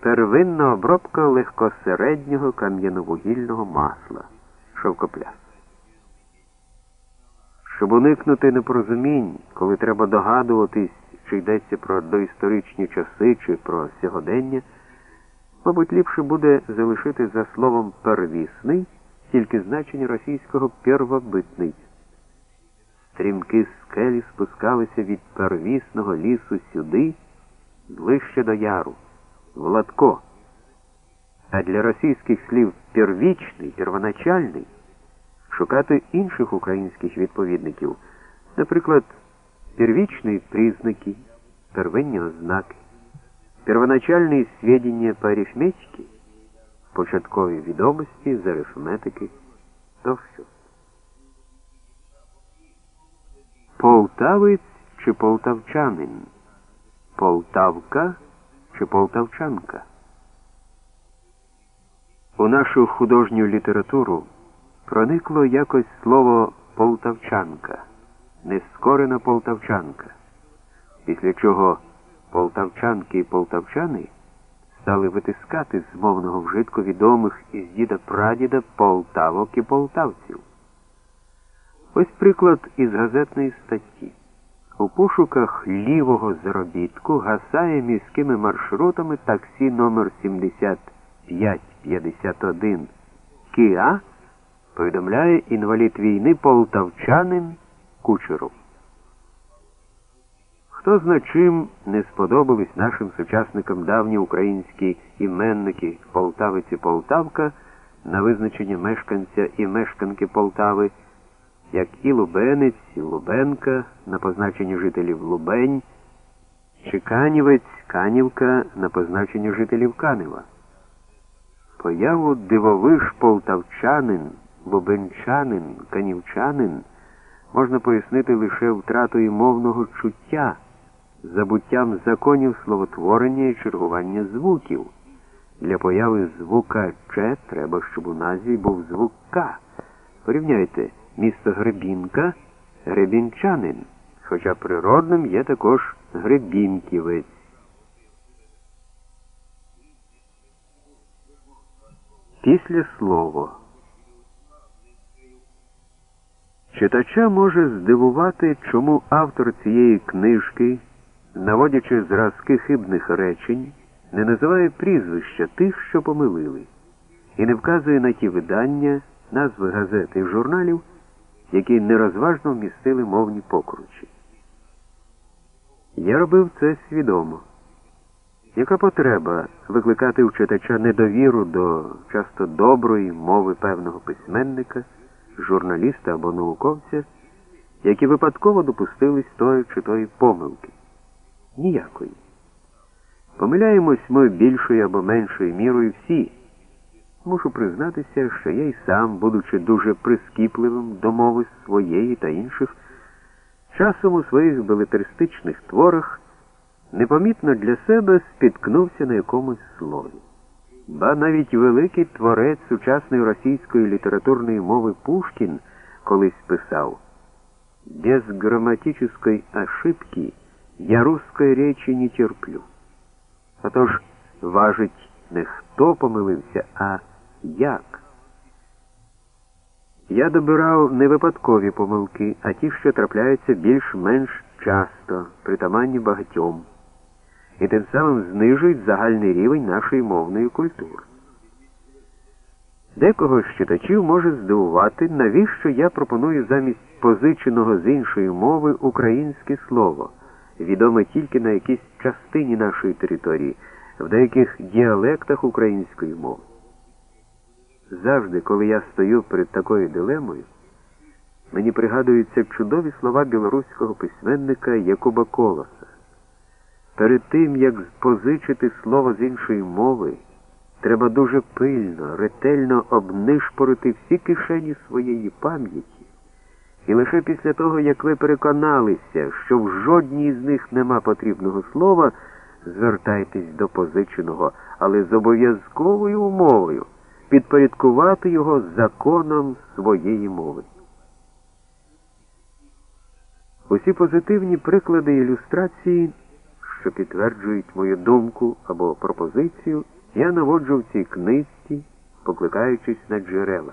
первинна обробка легкосереднього кам'яновугільного масла шовкопляс. Щоб уникнути непорозумінь, коли треба догадуватись, чи йдеться про доісторичні часи, чи про сьогодення, мабуть, ліпше буде залишити за словом первісний тільки значення російського первобитний. Стрімки скелі спускалися від первісного лісу сюди, ближче до яру, в Латко. А для російських слів первічний, первоначальний шукати інших українських відповідників, наприклад, первічні признаки, первинні ознаки, первоначальні сведения по арифметике, початкові відомості з арифметики тощо. Полтавець чи полтавчанин, полтавка чи полтавчанка. У нашу художню літературу проникло якось слово полтавчанка, нескорена полтавчанка, після чого полтавчанки і полтавчани стали витискати з мовного вжитку відомих із діда прадіда полтавок і полтавців. Ось приклад із газетної статті. У пошуках лівого заробітку гасає міськими маршрутами таксі номер 7551 Кіа повідомляє інвалід війни полтавчанин Кучеров. Хто зна чим не сподобались нашим сучасникам давні українські іменники Полтавиці Полтавка на визначення мешканця і мешканки Полтави, як і Лубенець, і Лубенка на позначення жителів Лубень, чи Канівець, Канівка на позначення жителів Канева. Появу дивовиж полтавчанин, лубенчанин, канівчанин можна пояснити лише втратою мовного чуття забуттям законів словотворення і чергування звуків. Для появи звука Ч треба, щоб у назві був звук К. Порівняйте місто Гребінка, Гребінчанин, хоча природним є також Гребінківець. Після слово. Читача може здивувати, чому автор цієї книжки наводячи зразки хибних речень, не називає прізвища тих, що помилили, і не вказує на ті видання, назви газет і журналів, які нерозважно вмістили мовні покручі. Я робив це свідомо. Яка потреба викликати у читача недовіру до часто доброї мови певного письменника, журналіста або науковця, які випадково допустились тої чи тої помилки? Ніякої. Помиляємось ми більшою або меншою мірою всі. Мушу признатися, що я й сам, будучи дуже прискіпливим до мови своєї та інших, часом у своїх белетристичних творах непомітно для себе спіткнувся на якомусь слові. Ба навіть великий творець сучасної російської літературної мови Пушкін колись писав без грамматической ошибки я русской речі не терплю. Отож, важить не хто помилився, а як. Я добирав не випадкові помилки, а ті, що трапляються більш-менш часто, притаманні багатьом, і тим самим знижують загальний рівень нашої мовної культури. Декого з читачів може здивувати, навіщо я пропоную замість позиченого з іншої мови українське слово відоме тільки на якійсь частині нашої території, в деяких діалектах української мови. Завжди, коли я стою перед такою дилемою, мені пригадуються чудові слова білоруського письменника Якуба Колоса. Перед тим, як позичити слово з іншої мови, треба дуже пильно, ретельно обнишпорити всі кишені своєї пам'яті. І лише після того, як ви переконалися, що в жодній з них нема потрібного слова, звертайтесь до позиченого, але з обов'язковою умовою підпорядкувати його законом своєї мови. Усі позитивні приклади ілюстрації що підтверджують мою думку або пропозицію, я наводжу в цій книжці, покликаючись на джерела.